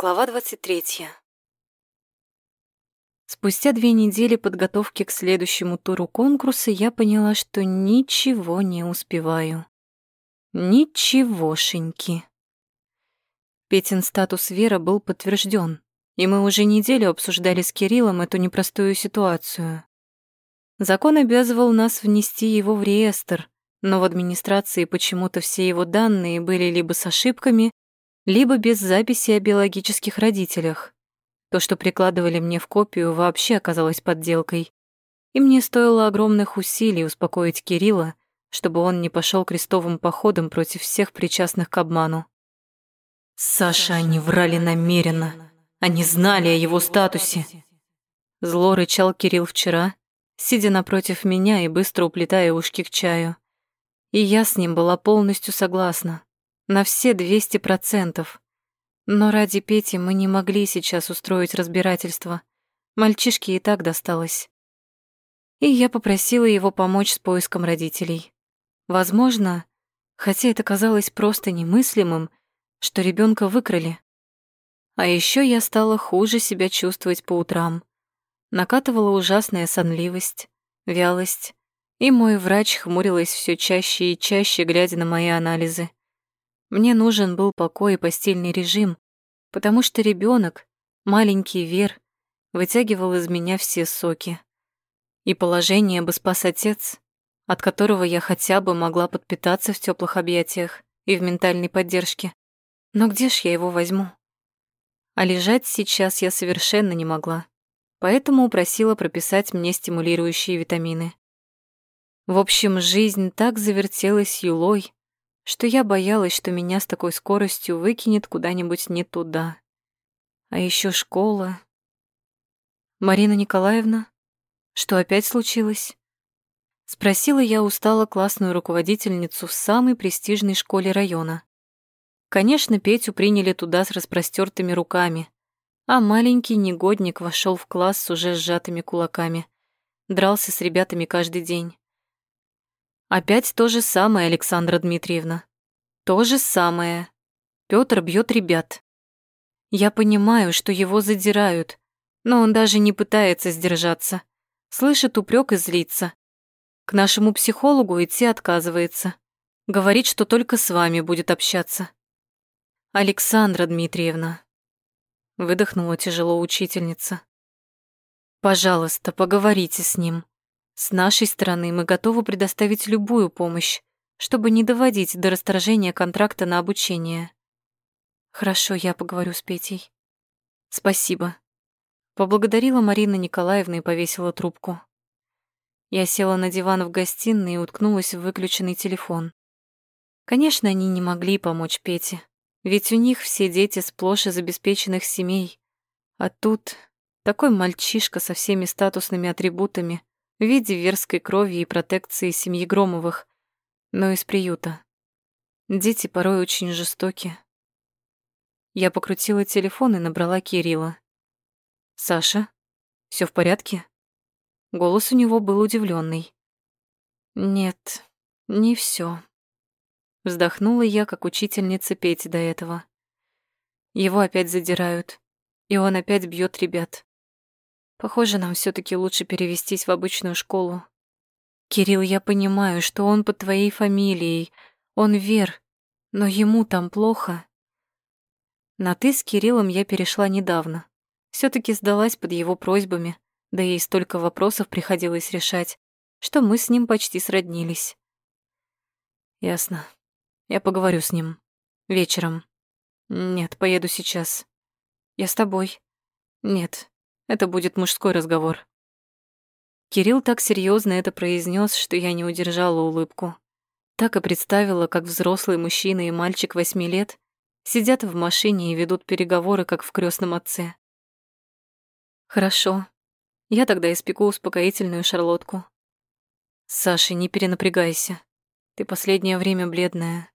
Глава 23. Спустя две недели подготовки к следующему туру конкурса я поняла, что ничего не успеваю. Ничегошеньки. Петин статус Вера был подтвержден, и мы уже неделю обсуждали с Кириллом эту непростую ситуацию. Закон обязывал нас внести его в реестр, но в администрации почему-то все его данные были либо с ошибками, либо без записи о биологических родителях. То, что прикладывали мне в копию, вообще оказалось подделкой. И мне стоило огромных усилий успокоить Кирилла, чтобы он не пошел крестовым походом против всех причастных к обману. «Саша, они врали намеренно. Они знали о его статусе». Зло рычал Кирилл вчера, сидя напротив меня и быстро уплетая ушки к чаю. И я с ним была полностью согласна на все 200%. Но ради Пети мы не могли сейчас устроить разбирательство. Мальчишке и так досталось. И я попросила его помочь с поиском родителей. Возможно, хотя это казалось просто немыслимым, что ребенка выкрали. А еще я стала хуже себя чувствовать по утрам. Накатывала ужасная сонливость, вялость, и мой врач хмурилась все чаще и чаще, глядя на мои анализы. Мне нужен был покой и постельный режим, потому что ребенок, маленький Вер, вытягивал из меня все соки. И положение бы спас отец, от которого я хотя бы могла подпитаться в теплых объятиях и в ментальной поддержке. Но где ж я его возьму? А лежать сейчас я совершенно не могла, поэтому упросила прописать мне стимулирующие витамины. В общем, жизнь так завертелась юлой, что я боялась, что меня с такой скоростью выкинет куда-нибудь не туда. А еще школа. Марина Николаевна, что опять случилось? Спросила я устала классную руководительницу в самой престижной школе района. Конечно, Петю приняли туда с распростертыми руками, а маленький негодник вошел в класс с уже сжатыми кулаками. Дрался с ребятами каждый день. Опять то же самое, Александра Дмитриевна. То же самое. Пётр бьет ребят. Я понимаю, что его задирают, но он даже не пытается сдержаться. Слышит упрек и злится. К нашему психологу идти отказывается. Говорит, что только с вами будет общаться. Александра Дмитриевна. Выдохнула тяжело учительница. Пожалуйста, поговорите с ним. С нашей стороны мы готовы предоставить любую помощь, чтобы не доводить до расторжения контракта на обучение. Хорошо, я поговорю с Петей. Спасибо. Поблагодарила Марина Николаевна и повесила трубку. Я села на диван в гостиной и уткнулась в выключенный телефон. Конечно, они не могли помочь Пете, ведь у них все дети сплошь из обеспеченных семей. А тут такой мальчишка со всеми статусными атрибутами, в виде верской крови и протекции семьи Громовых, но из приюта. Дети порой очень жестоки. Я покрутила телефон и набрала Кирилла. «Саша, все в порядке?» Голос у него был удивленный. «Нет, не все. Вздохнула я, как учительница Пети до этого. Его опять задирают, и он опять бьет ребят. Похоже, нам все таки лучше перевестись в обычную школу. Кирилл, я понимаю, что он под твоей фамилией. Он Вер, но ему там плохо. На «ты» с Кириллом я перешла недавно. все таки сдалась под его просьбами, да и столько вопросов приходилось решать, что мы с ним почти сроднились. Ясно. Я поговорю с ним. Вечером. Нет, поеду сейчас. Я с тобой. Нет, это будет мужской разговор. Кирилл так серьезно это произнес, что я не удержала улыбку. Так и представила, как взрослый мужчина и мальчик восьми лет сидят в машине и ведут переговоры, как в крестном отце. Хорошо. Я тогда испеку успокоительную шарлотку. Саша, не перенапрягайся. Ты последнее время бледная.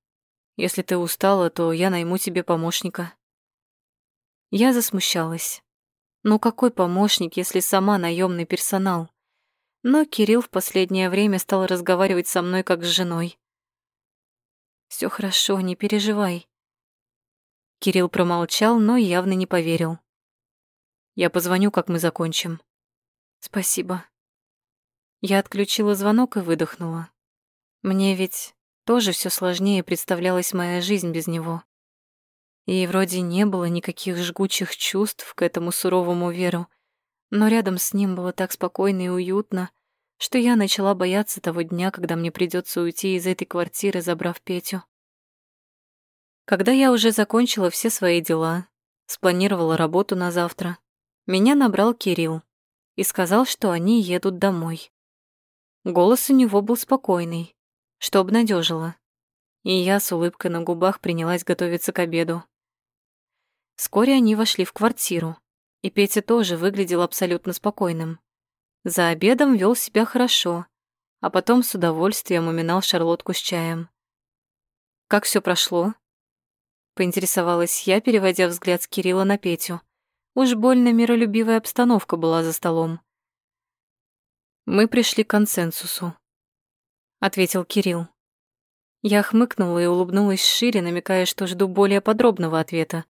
Если ты устала, то я найму тебе помощника. Я засмущалась. Ну какой помощник, если сама наемный персонал? Но Кирилл в последнее время стал разговаривать со мной как с женой. Все хорошо, не переживай. Кирилл промолчал, но явно не поверил. «Я позвоню, как мы закончим». «Спасибо». Я отключила звонок и выдохнула. Мне ведь тоже все сложнее представлялась моя жизнь без него. И вроде не было никаких жгучих чувств к этому суровому Веру, но рядом с ним было так спокойно и уютно, что я начала бояться того дня, когда мне придется уйти из этой квартиры, забрав Петю. Когда я уже закончила все свои дела, спланировала работу на завтра, меня набрал Кирилл и сказал, что они едут домой. Голос у него был спокойный, что обнадежило, и я с улыбкой на губах принялась готовиться к обеду. Вскоре они вошли в квартиру, и Петя тоже выглядел абсолютно спокойным. За обедом вел себя хорошо, а потом с удовольствием уминал шарлотку с чаем. «Как все прошло?» Поинтересовалась я, переводя взгляд с Кирилла на Петю. Уж больно миролюбивая обстановка была за столом. Мы пришли к консенсусу ответил Кирилл. Я хмыкнула и улыбнулась шире, намекая, что жду более подробного ответа.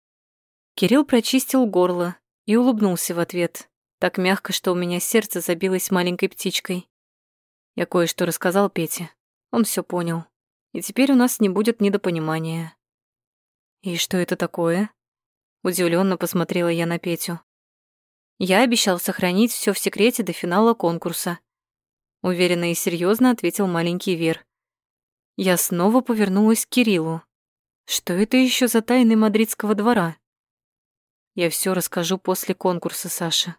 Кирилл прочистил горло и улыбнулся в ответ, так мягко, что у меня сердце забилось маленькой птичкой. Я кое-что рассказал Пете. Он все понял. И теперь у нас не будет недопонимания. «И что это такое?» Удивленно посмотрела я на Петю. Я обещал сохранить все в секрете до финала конкурса уверенно и серьезно ответил маленький Вер. Я снова повернулась к Кириллу. Что это еще за тайны мадридского двора? Я все расскажу после конкурса, Саша.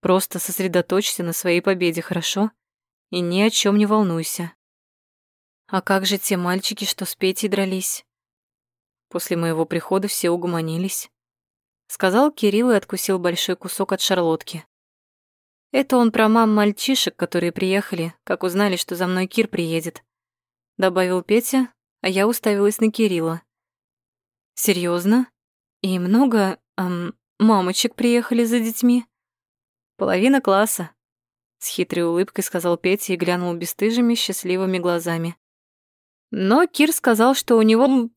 Просто сосредоточься на своей победе, хорошо? И ни о чем не волнуйся. А как же те мальчики, что с Петей дрались? После моего прихода все угомонились. Сказал Кирилл и откусил большой кусок от шарлотки. Это он про мам мальчишек, которые приехали, как узнали, что за мной Кир приедет. Добавил Петя, а я уставилась на Кирилла. Серьезно? И много, эм, мамочек приехали за детьми? Половина класса. С хитрой улыбкой сказал Петя и глянул бесстыжими, счастливыми глазами. Но Кир сказал, что у него...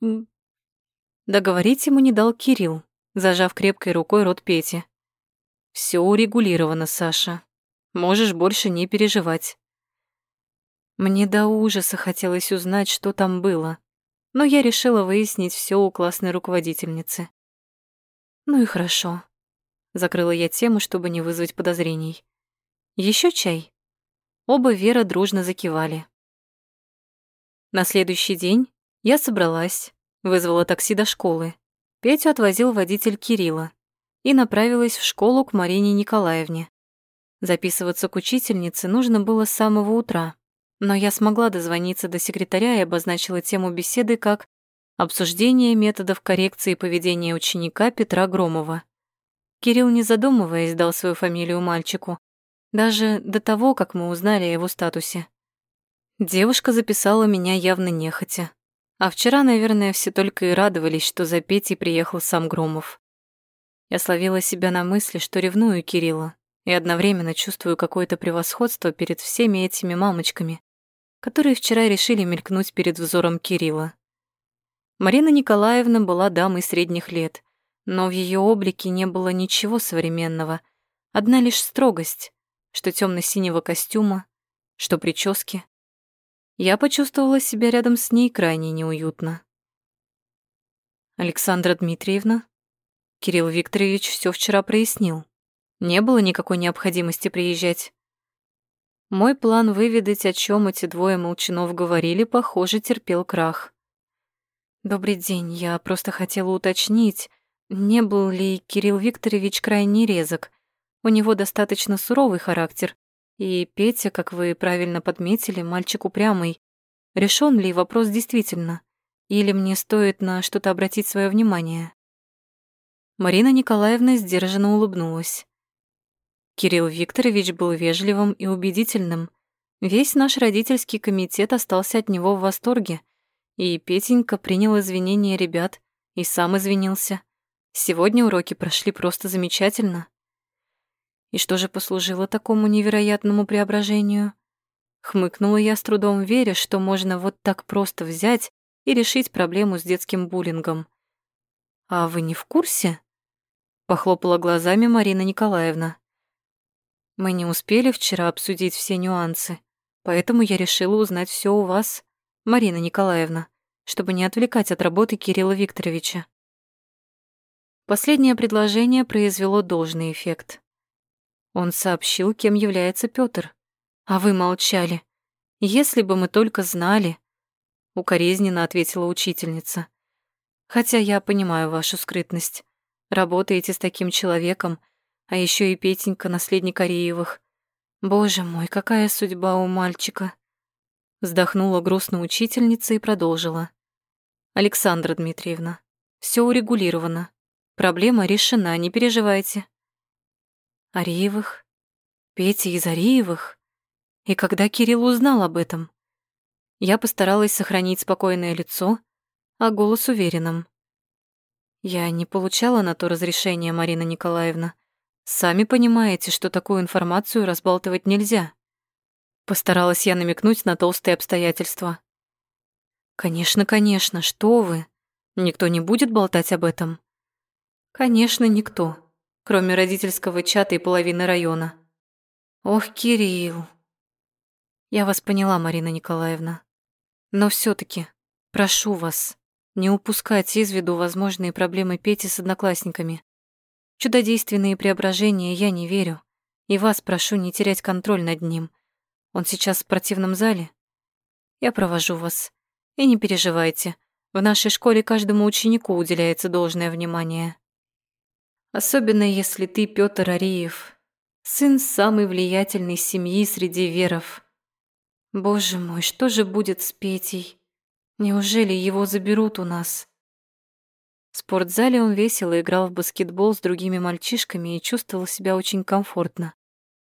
Договорить ему не дал Кирилл, зажав крепкой рукой рот Пети. Все урегулировано, Саша. Можешь больше не переживать. Мне до ужаса хотелось узнать, что там было, но я решила выяснить все у классной руководительницы. Ну и хорошо. Закрыла я тему, чтобы не вызвать подозрений. Еще чай? Оба Вера дружно закивали. На следующий день я собралась, вызвала такси до школы. Петю отвозил водитель Кирилла и направилась в школу к Марине Николаевне. Записываться к учительнице нужно было с самого утра, но я смогла дозвониться до секретаря и обозначила тему беседы как «Обсуждение методов коррекции поведения ученика Петра Громова». Кирилл, не задумываясь, дал свою фамилию мальчику, даже до того, как мы узнали о его статусе. Девушка записала меня явно нехотя. А вчера, наверное, все только и радовались, что за Петей приехал сам Громов. Я словила себя на мысли, что ревную Кирилла, и одновременно чувствую какое-то превосходство перед всеми этими мамочками, которые вчера решили мелькнуть перед взором Кирилла. Марина Николаевна была дамой средних лет, но в ее облике не было ничего современного, одна лишь строгость, что темно синего костюма, что прически. Я почувствовала себя рядом с ней крайне неуютно. Александра Дмитриевна Кирилл Викторович все вчера прояснил. Не было никакой необходимости приезжать. Мой план выведать, о чем эти двое молчанов говорили, похоже, терпел крах. «Добрый день, я просто хотела уточнить, не был ли Кирилл Викторович крайне резок. У него достаточно суровый характер, и Петя, как вы правильно подметили, мальчик упрямый. Решен ли вопрос действительно? Или мне стоит на что-то обратить свое внимание?» Марина Николаевна сдержанно улыбнулась. Кирилл Викторович был вежливым и убедительным. Весь наш родительский комитет остался от него в восторге, и Петенька принял извинения ребят и сам извинился. Сегодня уроки прошли просто замечательно. И что же послужило такому невероятному преображению? Хмыкнула я с трудом, веря, что можно вот так просто взять и решить проблему с детским буллингом. «А вы не в курсе?» Похлопала глазами Марина Николаевна. «Мы не успели вчера обсудить все нюансы, поэтому я решила узнать все у вас, Марина Николаевна, чтобы не отвлекать от работы Кирилла Викторовича». Последнее предложение произвело должный эффект. Он сообщил, кем является Пётр, а вы молчали. Если бы мы только знали, укоризненно ответила учительница. Хотя я понимаю вашу скрытность. Работаете с таким человеком, а еще и Петенька, наследник Ареевых. Боже мой, какая судьба у мальчика. Вздохнула грустно учительница и продолжила. Александра Дмитриевна, все урегулировано. Проблема решена, не переживайте. Ариевых? Петя из Ариевых? И когда Кирилл узнал об этом? Я постаралась сохранить спокойное лицо, а голос уверенным. Я не получала на то разрешения, Марина Николаевна. Сами понимаете, что такую информацию разбалтывать нельзя. Постаралась я намекнуть на толстые обстоятельства. Конечно, конечно, что вы? Никто не будет болтать об этом? Конечно, никто, кроме родительского чата и половины района. Ох, Кирилл. Я вас поняла, Марина Николаевна. Но все таки прошу вас, не упускать из виду возможные проблемы Пети с одноклассниками. Чудодейственные преображения я не верю, и вас прошу не терять контроль над ним. Он сейчас в спортивном зале. Я провожу вас. И не переживайте, в нашей школе каждому ученику уделяется должное внимание. Особенно если ты Пётр Ариев, сын самой влиятельной семьи среди веров. Боже мой, что же будет с Петей? Неужели его заберут у нас? В спортзале он весело играл в баскетбол с другими мальчишками и чувствовал себя очень комфортно.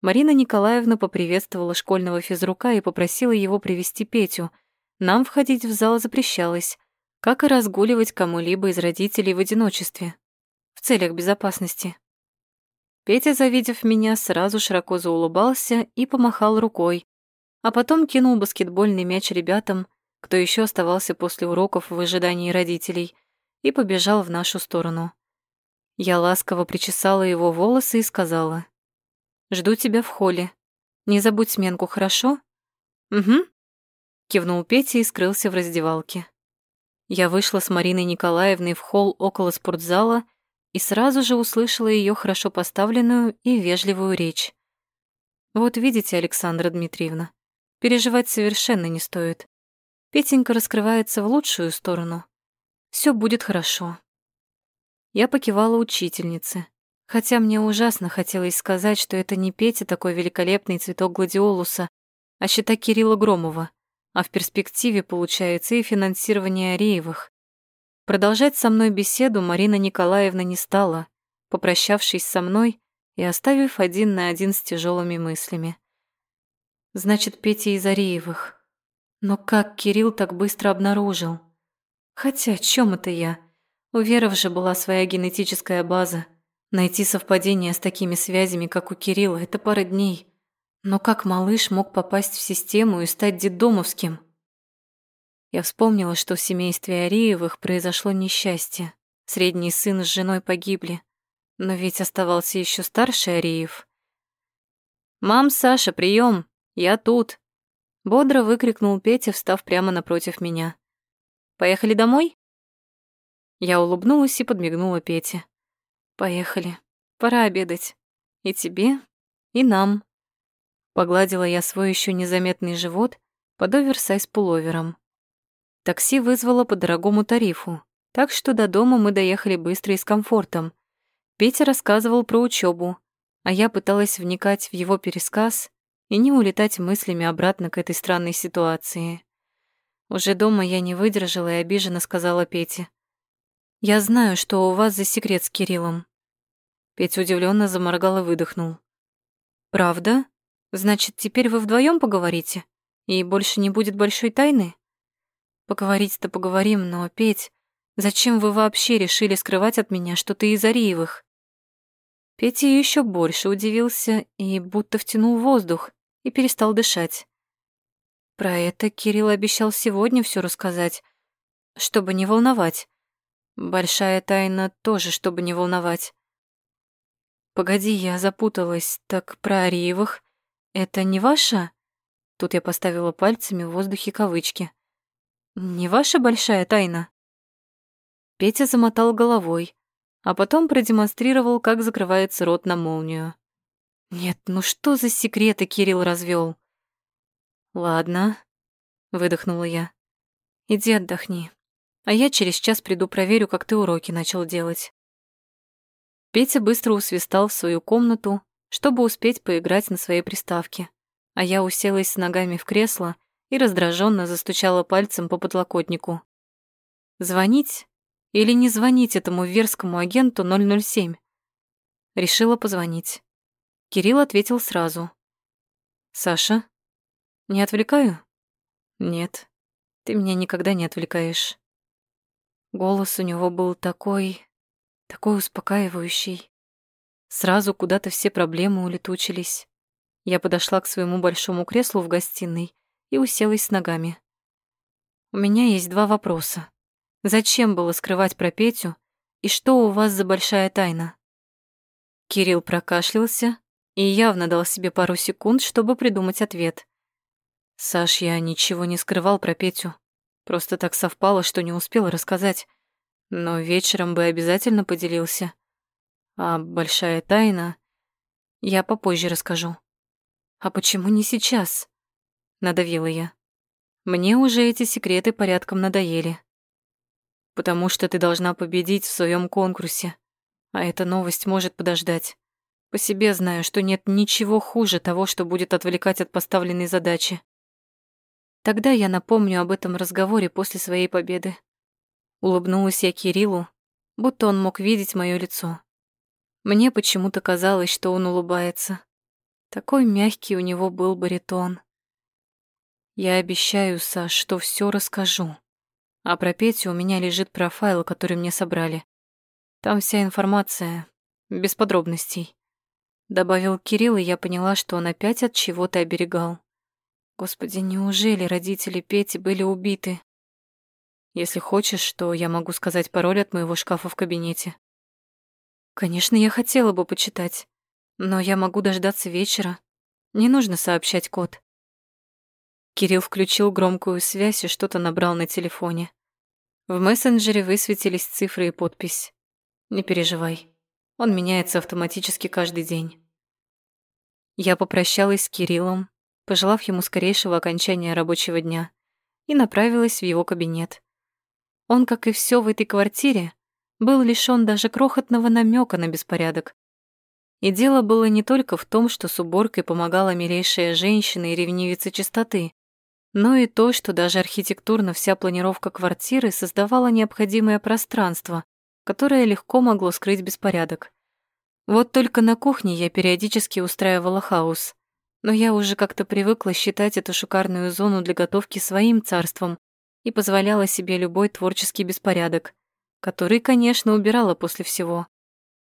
Марина Николаевна поприветствовала школьного физрука и попросила его привести Петю. Нам входить в зал запрещалось, как и разгуливать кому-либо из родителей в одиночестве, в целях безопасности. Петя, завидев меня, сразу широко заулыбался и помахал рукой, а потом кинул баскетбольный мяч ребятам, кто еще оставался после уроков в ожидании родителей, и побежал в нашу сторону. Я ласково причесала его волосы и сказала, «Жду тебя в холле. Не забудь сменку, хорошо?» «Угу», — кивнул Петя и скрылся в раздевалке. Я вышла с Мариной Николаевной в холл около спортзала и сразу же услышала ее хорошо поставленную и вежливую речь. «Вот видите, Александра Дмитриевна, переживать совершенно не стоит. Петенька раскрывается в лучшую сторону. Все будет хорошо. Я покивала учительнице, хотя мне ужасно хотелось сказать, что это не Петя такой великолепный цветок гладиолуса, а счета Кирилла Громова, а в перспективе получается и финансирование Ареевых. Продолжать со мной беседу Марина Николаевна не стала, попрощавшись со мной и оставив один на один с тяжелыми мыслями. Значит, Петя из Ареевых. Но как Кирилл так быстро обнаружил? Хотя, чем это я? У Веров же была своя генетическая база. Найти совпадение с такими связями, как у Кирилла, это пара дней. Но как малыш мог попасть в систему и стать детдомовским? Я вспомнила, что в семействе Ариевых произошло несчастье. Средний сын с женой погибли. Но ведь оставался еще старший Ариев. «Мам, Саша, прием! Я тут!» Бодро выкрикнул Петя, встав прямо напротив меня. «Поехали домой?» Я улыбнулась и подмигнула Пете. «Поехали. Пора обедать. И тебе, и нам». Погладила я свой еще незаметный живот под оверсайз-пуловером. Такси вызвало по дорогому тарифу, так что до дома мы доехали быстро и с комфортом. Петя рассказывал про учебу, а я пыталась вникать в его пересказ и не улетать мыслями обратно к этой странной ситуации. Уже дома я не выдержала и обиженно сказала Пете. «Я знаю, что у вас за секрет с Кириллом». Петя удивленно заморгал и выдохнул. «Правда? Значит, теперь вы вдвоем поговорите? И больше не будет большой тайны?» «Поговорить-то поговорим, но, Петь, зачем вы вообще решили скрывать от меня, что ты из Ариевых?» Петя еще больше удивился и будто втянул воздух и перестал дышать. Про это Кирилл обещал сегодня все рассказать, чтобы не волновать. Большая тайна тоже, чтобы не волновать. Погоди, я запуталась. Так про Ариевых это не ваша? Тут я поставила пальцами в воздухе кавычки. Не ваша большая тайна? Петя замотал головой, а потом продемонстрировал, как закрывается рот на молнию. Нет, ну что за секреты Кирилл развел? Ладно, выдохнула я. Иди отдохни. А я через час приду проверю, как ты уроки начал делать. Петя быстро усвистал в свою комнату, чтобы успеть поиграть на своей приставке, а я уселась с ногами в кресло и раздраженно застучала пальцем по подлокотнику. Звонить или не звонить этому верскому агенту 007? Решила позвонить. Кирилл ответил сразу. «Саша? Не отвлекаю?» «Нет, ты меня никогда не отвлекаешь». Голос у него был такой... такой успокаивающий. Сразу куда-то все проблемы улетучились. Я подошла к своему большому креслу в гостиной и уселась с ногами. У меня есть два вопроса. Зачем было скрывать про Петю? И что у вас за большая тайна? Кирилл прокашлялся и явно дал себе пару секунд, чтобы придумать ответ. Саш, я ничего не скрывал про Петю. Просто так совпало, что не успел рассказать. Но вечером бы обязательно поделился. А большая тайна я попозже расскажу. А почему не сейчас? Надавила я. Мне уже эти секреты порядком надоели потому что ты должна победить в своем конкурсе. А эта новость может подождать. По себе знаю, что нет ничего хуже того, что будет отвлекать от поставленной задачи. Тогда я напомню об этом разговоре после своей победы. Улыбнулась я Кириллу, будто он мог видеть моё лицо. Мне почему-то казалось, что он улыбается. Такой мягкий у него был баритон. Я обещаю, Саш, что всё расскажу. А про Петю у меня лежит профайл, который мне собрали. Там вся информация, без подробностей. Добавил Кирилл, и я поняла, что он опять от чего-то оберегал. Господи, неужели родители Пети были убиты? Если хочешь, то я могу сказать пароль от моего шкафа в кабинете. Конечно, я хотела бы почитать, но я могу дождаться вечера. Не нужно сообщать код. Кирилл включил громкую связь и что-то набрал на телефоне. В мессенджере высветились цифры и подпись. Не переживай, он меняется автоматически каждый день. Я попрощалась с Кириллом, пожелав ему скорейшего окончания рабочего дня, и направилась в его кабинет. Он, как и все в этой квартире, был лишён даже крохотного намека на беспорядок. И дело было не только в том, что с уборкой помогала милейшая женщина и ревнивица чистоты, но и то, что даже архитектурно вся планировка квартиры создавала необходимое пространство, которое легко могло скрыть беспорядок. Вот только на кухне я периодически устраивала хаос, но я уже как-то привыкла считать эту шикарную зону для готовки своим царством и позволяла себе любой творческий беспорядок, который, конечно, убирала после всего.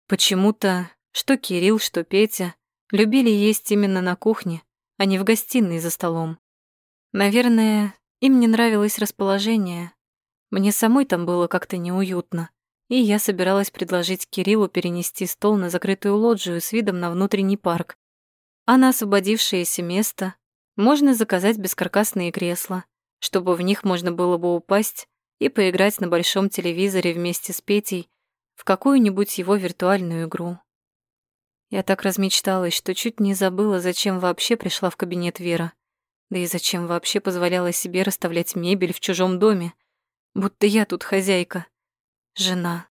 Почему-то что Кирилл, что Петя любили есть именно на кухне, а не в гостиной за столом. Наверное, им не нравилось расположение. Мне самой там было как-то неуютно, и я собиралась предложить Кириллу перенести стол на закрытую лоджию с видом на внутренний парк. А на освободившееся место можно заказать бескаркасные кресла, чтобы в них можно было бы упасть и поиграть на большом телевизоре вместе с Петей в какую-нибудь его виртуальную игру. Я так размечталась, что чуть не забыла, зачем вообще пришла в кабинет Вера. Да и зачем вообще позволяла себе расставлять мебель в чужом доме? Будто я тут хозяйка. Жена.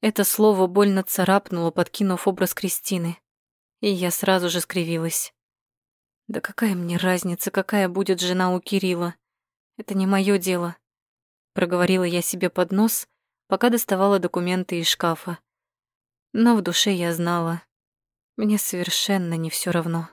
Это слово больно царапнуло, подкинув образ Кристины. И я сразу же скривилась. Да какая мне разница, какая будет жена у Кирилла? Это не мое дело. Проговорила я себе под нос, пока доставала документы из шкафа. Но в душе я знала. Мне совершенно не все равно.